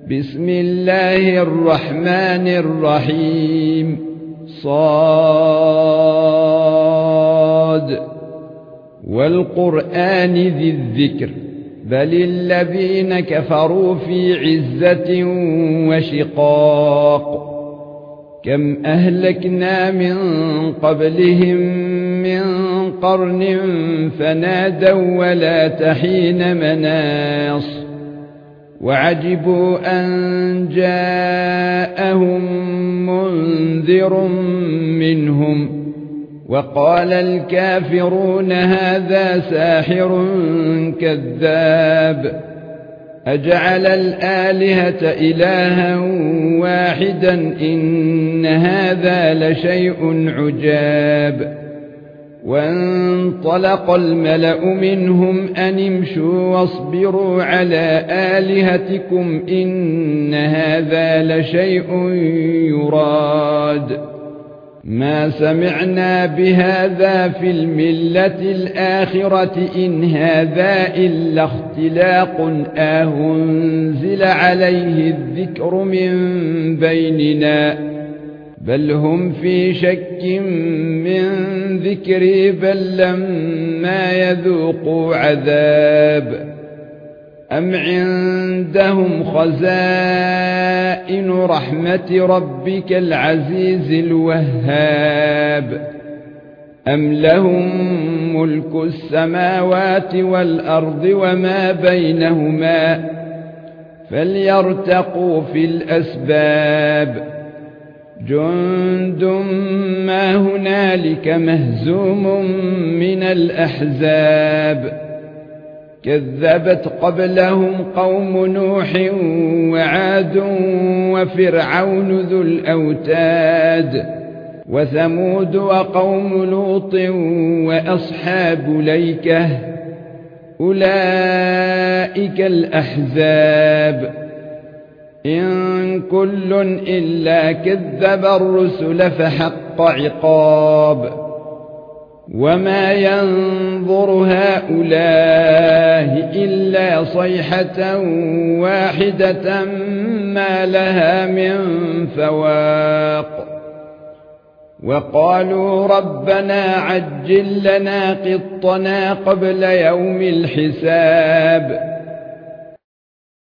بسم الله الرحمن الرحيم. صاد. والقرآن ذي الذكر. بل الذين كفروا في عزة وشقاق. كم أهلكنا من قبلهم من قرن فنادوا ولا تحين مناص. وعجبوا أن جاءهم منذر منهم وقال الكافرون هذا ساحر كذاب أجعل الآلهة إلها واحدا إن هذا لشيء عجاب وانطلق الملأ منهم أن امشوا واصبروا على آلهتكم إن هذا لشيء يراد. ما سمعنا بهذا في الملة الآخرة إن هذا إلا اختلاق. أهنزل عليه الذكر من بيننا. بل هم في شك من ذكري بل لما يذوقوا عذاب. أم عندهم خزائن رحمة ربك العزيز الوهاب؟ أم لهم ملك السماوات والأرض وما بينهما؟ فليرتقوا في الأسباب. جند ما هنالك مهزوم من الأحزاب. كذبت قبلهم قوم نوح وعاد وفرعون ذو الأوتاد. وثمود وقوم لوط وأصحاب ليكة. أولئك الأحزاب. إن كل إلا كذب الرسل فحق عقاب وما ينظر هؤلاء إلا صيحة واحدة ما لها من فواق وقالوا ربنا عجل لنا قطنا قبل يوم الحساب